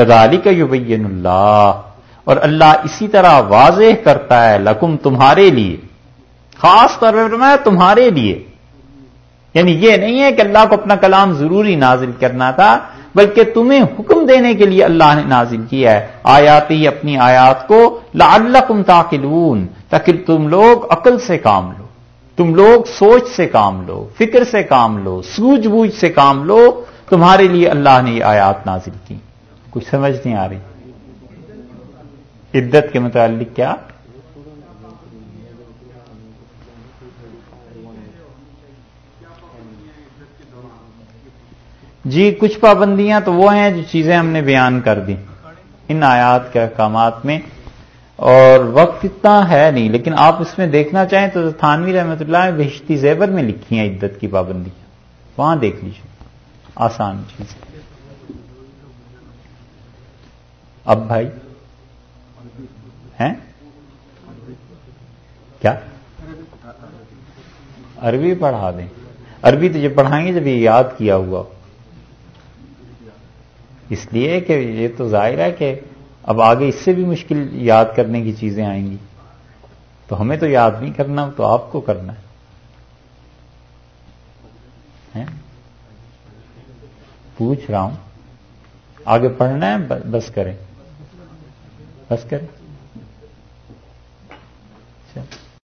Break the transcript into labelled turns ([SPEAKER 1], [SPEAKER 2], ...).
[SPEAKER 1] کدالی کا یبین اللہ، اور اللہ اسی طرح واضح کرتا ہے لکم تمہارے لیے، خاص طور پر میں تمہارے لیے۔ یعنی یہ نہیں ہے کہ اللہ کو اپنا کلام ضروری نازل کرنا تھا، بلکہ تمہیں حکم دینے کے لیے اللہ نے نازل کیا ہے۔ آیاتی اپنی آیات کو لعلکم تاکلون تاکہ تم لوگ عقل سے کام لو، تم لوگ سوچ سے کام لو، فکر سے کام لو سوج بوجھ سے کام لو۔ تمہارے لیے اللہ نے یہ آیات نازل کی۔ کچھ سمجھ نہیں آ رہی۔ عدت کے متعلق کیا؟ جی کچھ پابندیاں تو وہ ہیں جو چیزیں ہم نے بیان کر دی ان آیات کے احکامات میں۔ اور وقت اتنا ہے نہیں، لیکن آپ اس میں دیکھنا چاہیں تو تھانوی رحمت اللہ بہشتی زیبر میں لکھی ہیں عدت کی پابندی وہاں دیکھ لیجیے آسان چیز۔ اب بھائی؟ ہیں؟ کیا؟ عربی پڑھا دیں۔ عربی تو جب پڑھائیں گے، جب یہ یاد کیا ہوا۔ اس لیے کہ یہ تو ظاہر ہے کہ اب آگے اس سے بھی مشکل یاد کرنے کی چیزیں آئیں گی۔ تو ہمیں تو یاد نہیں کرنا، تو آپ کو کرنا ہے۔ پوچھ رہا ہوں۔ آگے پڑھنا ہے، بس کریں۔ بس کریں۔